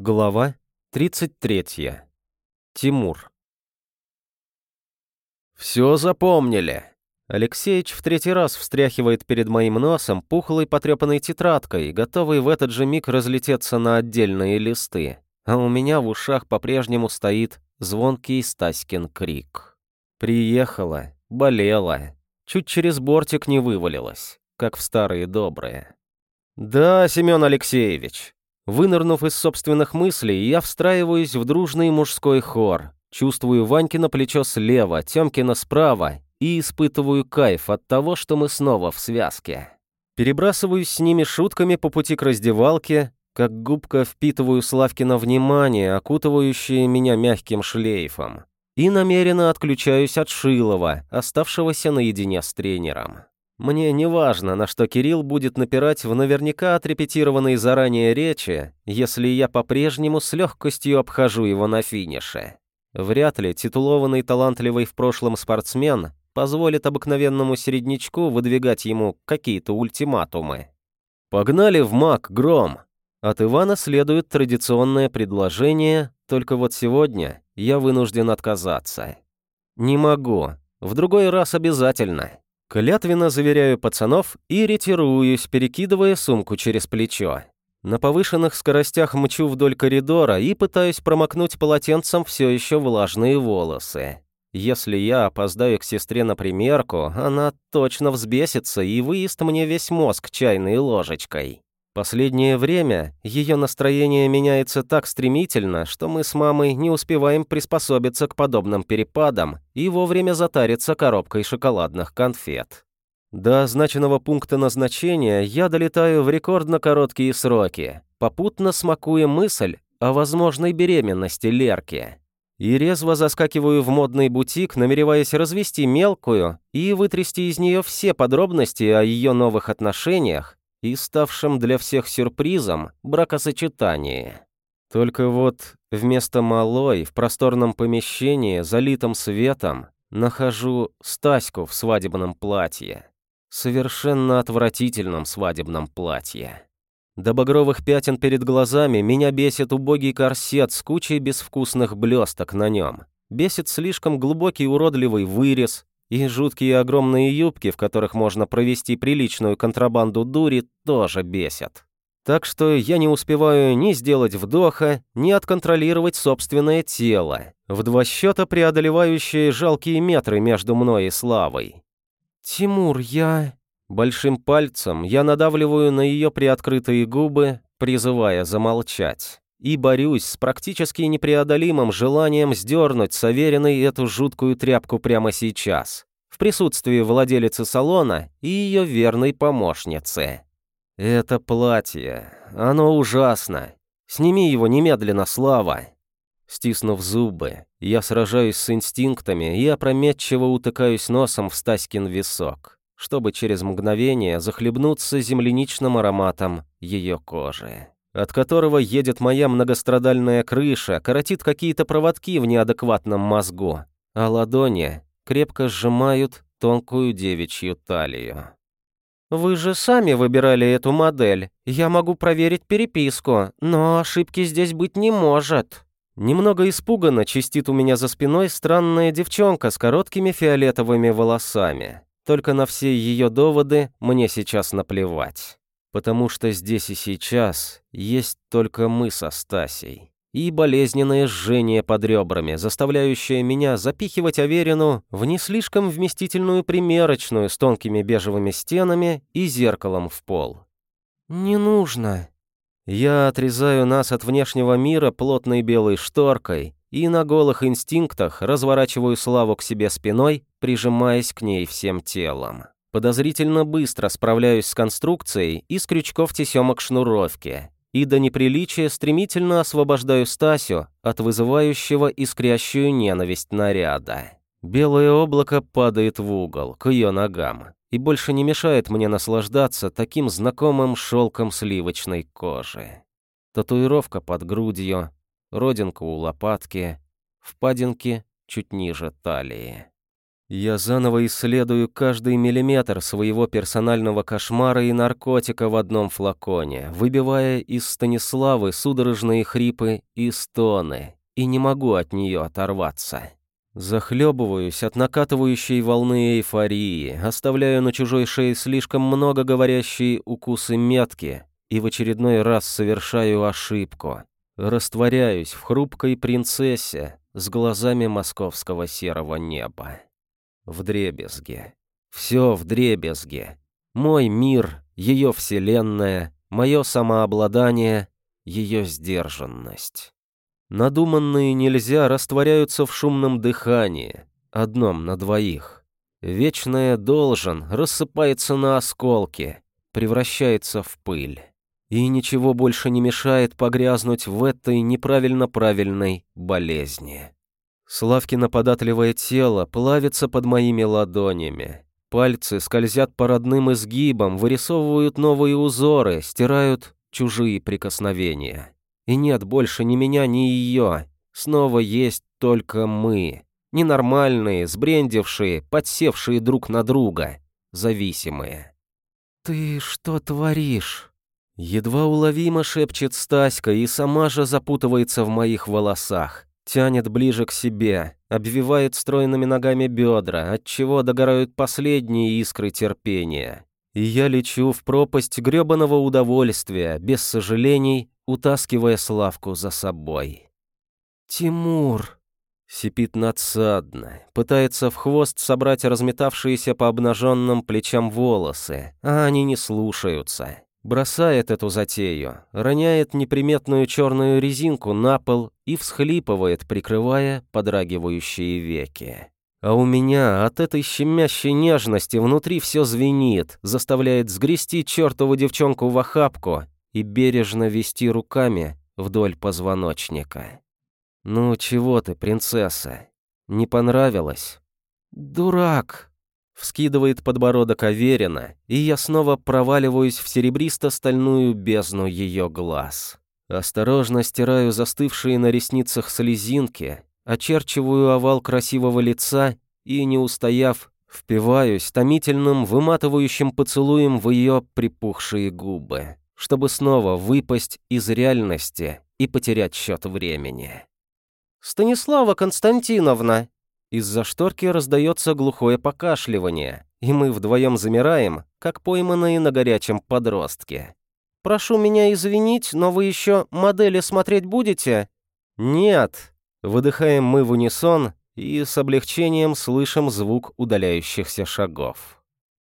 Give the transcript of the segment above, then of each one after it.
Глава 33. Тимур. «Все запомнили!» Алексеич в третий раз встряхивает перед моим носом пухлой потрепанной тетрадкой, готовый в этот же миг разлететься на отдельные листы. А у меня в ушах по-прежнему стоит звонкий Стаськин крик. Приехала, болела, чуть через бортик не вывалилась, как в старые добрые. «Да, Семен Алексеевич, Вынырнув из собственных мыслей, я встраиваюсь в дружный мужской хор, чувствую Ванькина плечо слева, Тёмкина справа и испытываю кайф от того, что мы снова в связке. Перебрасываюсь с ними шутками по пути к раздевалке, как губка впитываю Славкина внимание, окутывающее меня мягким шлейфом, и намеренно отключаюсь от Шилова, оставшегося наедине с тренером. Мне не важно, на что Кирилл будет напирать в наверняка отрепетированной заранее речи, если я по-прежнему с легкостью обхожу его на финише. Вряд ли титулованный талантливый в прошлом спортсмен позволит обыкновенному середнячку выдвигать ему какие-то ультиматумы. «Погнали в маг, Гром!» От Ивана следует традиционное предложение, только вот сегодня я вынужден отказаться. «Не могу. В другой раз обязательно». Клятвенно заверяю пацанов и ретируюсь, перекидывая сумку через плечо. На повышенных скоростях мчу вдоль коридора и пытаюсь промокнуть полотенцем все еще влажные волосы. Если я опоздаю к сестре на примерку, она точно взбесится и выест мне весь мозг чайной ложечкой. Последнее время ее настроение меняется так стремительно, что мы с мамой не успеваем приспособиться к подобным перепадам и вовремя затариться коробкой шоколадных конфет. До означенного пункта назначения я долетаю в рекордно короткие сроки, попутно смакуя мысль о возможной беременности Лерки. И резво заскакиваю в модный бутик, намереваясь развести мелкую и вытрясти из нее все подробности о ее новых отношениях, и ставшем для всех сюрпризом бракосочетании. Только вот вместо малой в просторном помещении, залитом светом, нахожу Стаську в свадебном платье. Совершенно отвратительном свадебном платье. До багровых пятен перед глазами меня бесит убогий корсет с кучей безвкусных блесток на нем. Бесит слишком глубокий уродливый вырез, и жуткие огромные юбки, в которых можно провести приличную контрабанду дури, тоже бесят. Так что я не успеваю ни сделать вдоха, ни отконтролировать собственное тело, в два счета преодолевающие жалкие метры между мной и Славой. «Тимур, я...» Большим пальцем я надавливаю на ее приоткрытые губы, призывая замолчать и борюсь с практически непреодолимым желанием сдернуть с Авериной эту жуткую тряпку прямо сейчас, в присутствии владелицы салона и ее верной помощницы. Это платье, оно ужасно. Сними его немедленно, Слава. Стиснув зубы, я сражаюсь с инстинктами и опрометчиво утыкаюсь носом в Стаськин висок, чтобы через мгновение захлебнуться земляничным ароматом ее кожи от которого едет моя многострадальная крыша, коротит какие-то проводки в неадекватном мозгу, а ладони крепко сжимают тонкую девичью талию. «Вы же сами выбирали эту модель. Я могу проверить переписку, но ошибки здесь быть не может». Немного испуганно чистит у меня за спиной странная девчонка с короткими фиолетовыми волосами. Только на все ее доводы мне сейчас наплевать потому что здесь и сейчас есть только мы со Стасей. И болезненное жжение под ребрами, заставляющее меня запихивать Аверину в не слишком вместительную примерочную с тонкими бежевыми стенами и зеркалом в пол. «Не нужно». Я отрезаю нас от внешнего мира плотной белой шторкой и на голых инстинктах разворачиваю Славу к себе спиной, прижимаясь к ней всем телом. Подозрительно быстро справляюсь с конструкцией из крючков тесемок шнуровки. И до неприличия стремительно освобождаю Стасю от вызывающего искрящую ненависть наряда. Белое облако падает в угол, к ее ногам, и больше не мешает мне наслаждаться таким знакомым шелком сливочной кожи. Татуировка под грудью, родинка у лопатки, впадинки чуть ниже талии. Я заново исследую каждый миллиметр своего персонального кошмара и наркотика в одном флаконе, выбивая из Станиславы судорожные хрипы и стоны, и не могу от нее оторваться. Захлебываюсь от накатывающей волны эйфории, оставляю на чужой шее слишком много говорящие укусы метки и в очередной раз совершаю ошибку. Растворяюсь в хрупкой принцессе с глазами московского серого неба. В дребезге. Все в дребезге. Мой мир, ее вселенная, мое самообладание, ее сдержанность. Надуманные нельзя растворяются в шумном дыхании, одном на двоих. Вечное должен рассыпается на осколки, превращается в пыль. И ничего больше не мешает погрязнуть в этой неправильно-правильной болезни. Славкино податливое тело плавится под моими ладонями. Пальцы скользят по родным изгибам, вырисовывают новые узоры, стирают чужие прикосновения. И нет больше ни меня, ни ее. Снова есть только мы. Ненормальные, сбрендившие, подсевшие друг на друга. Зависимые. «Ты что творишь?» Едва уловимо шепчет Стаська и сама же запутывается в моих волосах. Тянет ближе к себе, обвивает стройными ногами бедра, отчего догорают последние искры терпения. И я лечу в пропасть грёбаного удовольствия, без сожалений, утаскивая Славку за собой. «Тимур!» Сипит надсадно, пытается в хвост собрать разметавшиеся по обнаженным плечам волосы, а они не слушаются. Бросает эту затею, роняет неприметную черную резинку на пол и всхлипывает, прикрывая подрагивающие веки. А у меня от этой щемящей нежности внутри все звенит, заставляет сгрести чертову девчонку в охапку и бережно вести руками вдоль позвоночника. «Ну чего ты, принцесса? Не понравилось?» «Дурак!» Вскидывает подбородок Аверина, и я снова проваливаюсь в серебристо-стальную бездну ее глаз. Осторожно стираю застывшие на ресницах слезинки, очерчиваю овал красивого лица и, не устояв, впиваюсь томительным, выматывающим поцелуем в ее припухшие губы чтобы снова выпасть из реальности и потерять счет времени. «Станислава Константиновна!» Из-за шторки раздается глухое покашливание, и мы вдвоем замираем, как пойманные на горячем подростке. «Прошу меня извинить, но вы еще модели смотреть будете?» «Нет!» Выдыхаем мы в унисон и с облегчением слышим звук удаляющихся шагов.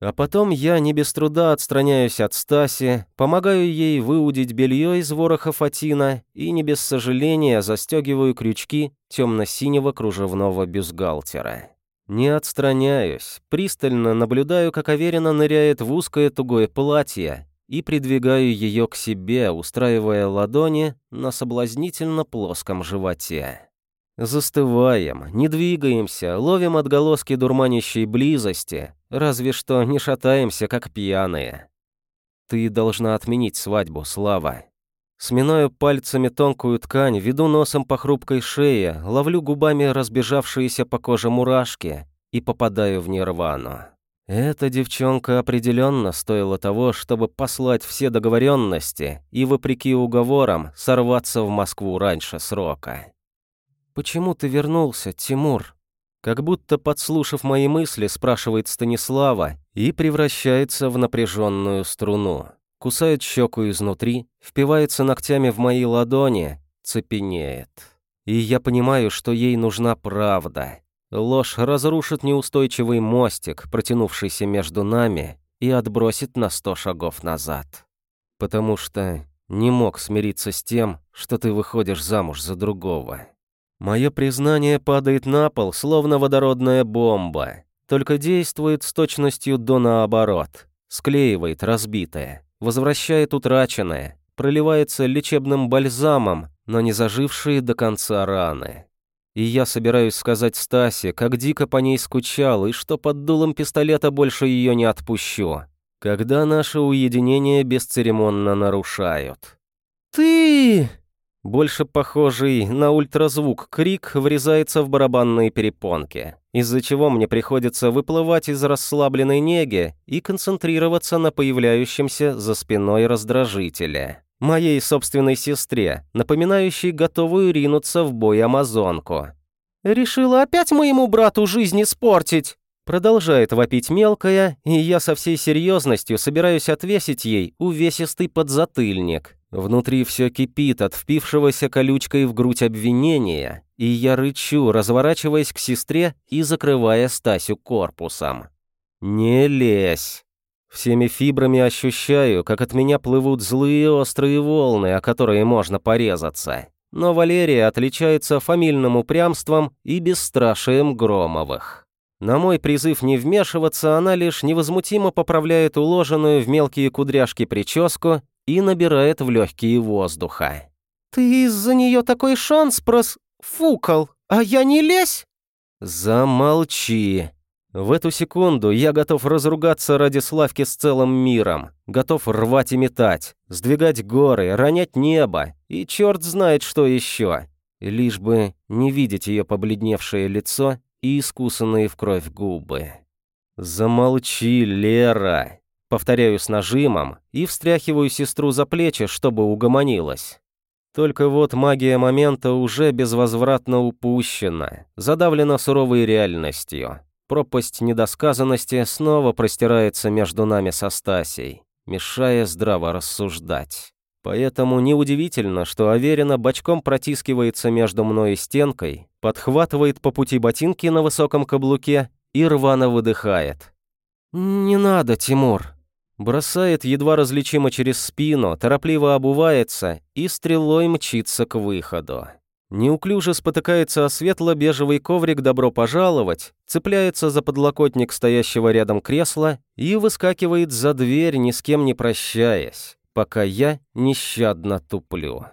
А потом я не без труда отстраняюсь от Стаси, помогаю ей выудить белье из вороха фатина и не без сожаления застегиваю крючки темно-синего кружевного бюстгальтера. Не отстраняюсь, пристально наблюдаю, как Аверина ныряет в узкое тугое платье и придвигаю ее к себе, устраивая ладони на соблазнительно плоском животе. Застываем, не двигаемся, ловим отголоски дурманящей близости, разве что не шатаемся, как пьяные. Ты должна отменить свадьбу, Слава. Сминаю пальцами тонкую ткань, веду носом по хрупкой шее, ловлю губами разбежавшиеся по коже мурашки и попадаю в нирвану. Эта девчонка определенно стоила того, чтобы послать все договоренности и, вопреки уговорам, сорваться в Москву раньше срока. «Почему ты вернулся, Тимур?» Как будто подслушав мои мысли, спрашивает Станислава и превращается в напряженную струну. Кусает щеку изнутри, впивается ногтями в мои ладони, цепенеет. И я понимаю, что ей нужна правда. Ложь разрушит неустойчивый мостик, протянувшийся между нами, и отбросит на сто шагов назад. Потому что не мог смириться с тем, что ты выходишь замуж за другого. Мое признание падает на пол, словно водородная бомба, только действует с точностью до наоборот. Склеивает разбитое, возвращает утраченное, проливается лечебным бальзамом, но не зажившие до конца раны. И я собираюсь сказать Стасе, как дико по ней скучал, и что под дулом пистолета больше ее не отпущу, когда наше уединение бесцеремонно нарушают. «Ты!» Больше похожий на ультразвук крик врезается в барабанные перепонки, из-за чего мне приходится выплывать из расслабленной неги и концентрироваться на появляющемся за спиной раздражителе. Моей собственной сестре, напоминающей готовую ринуться в бой амазонку. «Решила опять моему брату жизнь испортить!» Продолжает вопить мелкая, и я со всей серьезностью собираюсь отвесить ей увесистый подзатыльник. Внутри все кипит от впившегося колючкой в грудь обвинения, и я рычу, разворачиваясь к сестре и закрывая Стасю корпусом. «Не лезь!» Всеми фибрами ощущаю, как от меня плывут злые острые волны, о которые можно порезаться. Но Валерия отличается фамильным упрямством и бесстрашием Громовых. На мой призыв не вмешиваться, она лишь невозмутимо поправляет уложенную в мелкие кудряшки прическу и набирает в легкие воздуха. «Ты из-за нее такой шанс прос... фукал, а я не лезь?» «Замолчи!» В эту секунду я готов разругаться ради Славки с целым миром, готов рвать и метать, сдвигать горы, ронять небо, и черт знает что еще, лишь бы не видеть ее побледневшее лицо и искусанные в кровь губы. «Замолчи, Лера!» Повторяю с нажимом и встряхиваю сестру за плечи, чтобы угомонилась. Только вот магия момента уже безвозвратно упущена, задавлена суровой реальностью. Пропасть недосказанности снова простирается между нами со Стасей, мешая здраво рассуждать. Поэтому неудивительно, что Аверина бочком протискивается между мной и стенкой, подхватывает по пути ботинки на высоком каблуке и рвано выдыхает. «Не надо, Тимур!» Бросает едва различимо через спину, торопливо обувается и стрелой мчится к выходу. Неуклюже спотыкается о светло-бежевый коврик «Добро пожаловать», цепляется за подлокотник стоящего рядом кресла и выскакивает за дверь, ни с кем не прощаясь пока я нещадно туплю.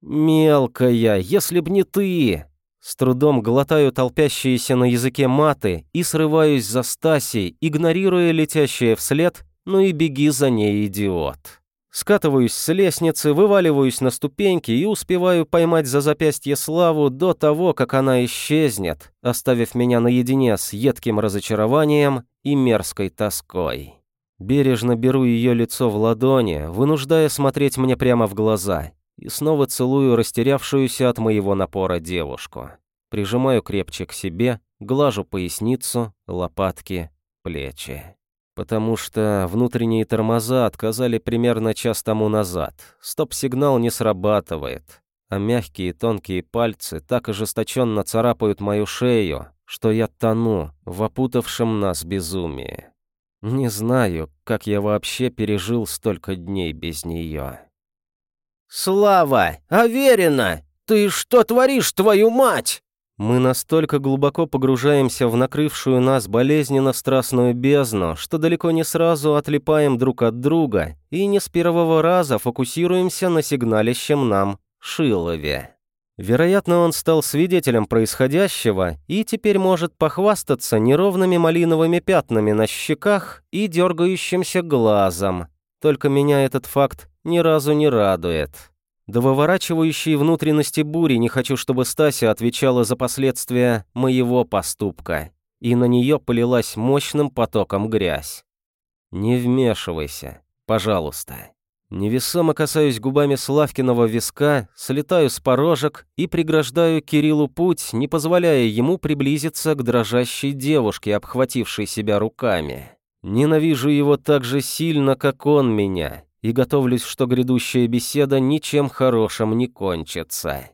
«Мелкая, если б не ты!» С трудом глотаю толпящиеся на языке маты и срываюсь за Стасей, игнорируя летящее вслед «Ну и беги за ней, идиот!» Скатываюсь с лестницы, вываливаюсь на ступеньки и успеваю поймать за запястье Славу до того, как она исчезнет, оставив меня наедине с едким разочарованием и мерзкой тоской. Бережно беру ее лицо в ладони, вынуждая смотреть мне прямо в глаза, и снова целую растерявшуюся от моего напора девушку. Прижимаю крепче к себе, глажу поясницу, лопатки, плечи. Потому что внутренние тормоза отказали примерно час тому назад. Стоп-сигнал не срабатывает, а мягкие тонкие пальцы так ожесточенно царапают мою шею, что я тону в опутавшем нас безумии. Не знаю, как я вообще пережил столько дней без нее. «Слава! Аверина! Ты что творишь, твою мать?» Мы настолько глубоко погружаемся в накрывшую нас болезненно-страстную бездну, что далеко не сразу отлипаем друг от друга и не с первого раза фокусируемся на сигналищем нам Шилове. Вероятно, он стал свидетелем происходящего и теперь может похвастаться неровными малиновыми пятнами на щеках и дергающимся глазом. Только меня этот факт ни разу не радует. До выворачивающей внутренности бури не хочу, чтобы Стася отвечала за последствия моего поступка, и на нее полилась мощным потоком грязь. Не вмешивайся, пожалуйста. Невесомо касаюсь губами Славкиного виска, слетаю с порожек и преграждаю Кириллу путь, не позволяя ему приблизиться к дрожащей девушке, обхватившей себя руками. Ненавижу его так же сильно, как он меня, и готовлюсь, что грядущая беседа ничем хорошим не кончится.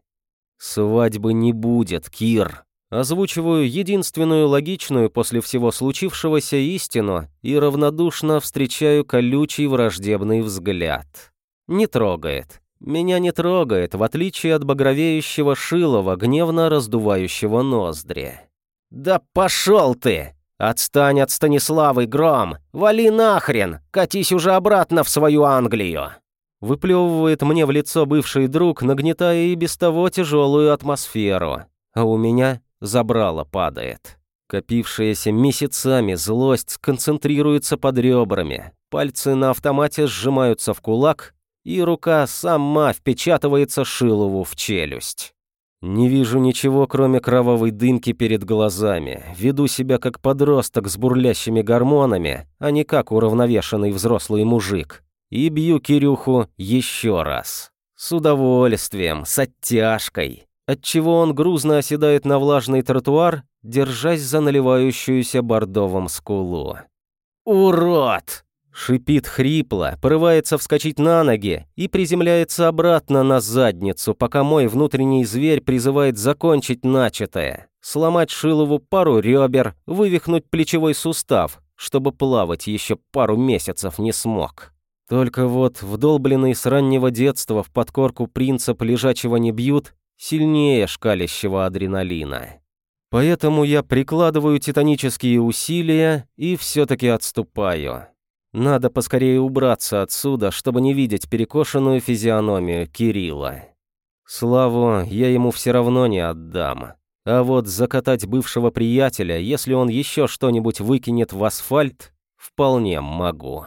Свадьбы не будет, Кир. Озвучиваю единственную логичную после всего случившегося истину и равнодушно встречаю колючий враждебный взгляд. Не трогает. Меня не трогает, в отличие от багровеющего Шилова, гневно раздувающего ноздри. «Да пошел ты! Отстань от Станиславы, Гром! Вали нахрен! Катись уже обратно в свою Англию!» Выплевывает мне в лицо бывший друг, нагнетая и без того тяжелую атмосферу. А у меня забрало падает. Копившаяся месяцами злость сконцентрируется под ребрами, пальцы на автомате сжимаются в кулак, и рука сама впечатывается Шилову в челюсть. Не вижу ничего, кроме кровавой дымки перед глазами. Веду себя как подросток с бурлящими гормонами, а не как уравновешенный взрослый мужик. И бью Кирюху еще раз. С удовольствием, с оттяжкой. Отчего он грузно оседает на влажный тротуар, держась за наливающуюся бордовым скулу. «Урод!» Шипит хрипло, порывается вскочить на ноги и приземляется обратно на задницу, пока мой внутренний зверь призывает закончить начатое. Сломать Шилову пару ребер, вывихнуть плечевой сустав, чтобы плавать еще пару месяцев не смог. Только вот вдолбленный с раннего детства в подкорку принцип лежачего не бьют сильнее шкалящего адреналина. Поэтому я прикладываю титанические усилия и все-таки отступаю. Надо поскорее убраться отсюда, чтобы не видеть перекошенную физиономию Кирилла. Славу я ему все равно не отдам. А вот закатать бывшего приятеля, если он еще что-нибудь выкинет в асфальт, вполне могу.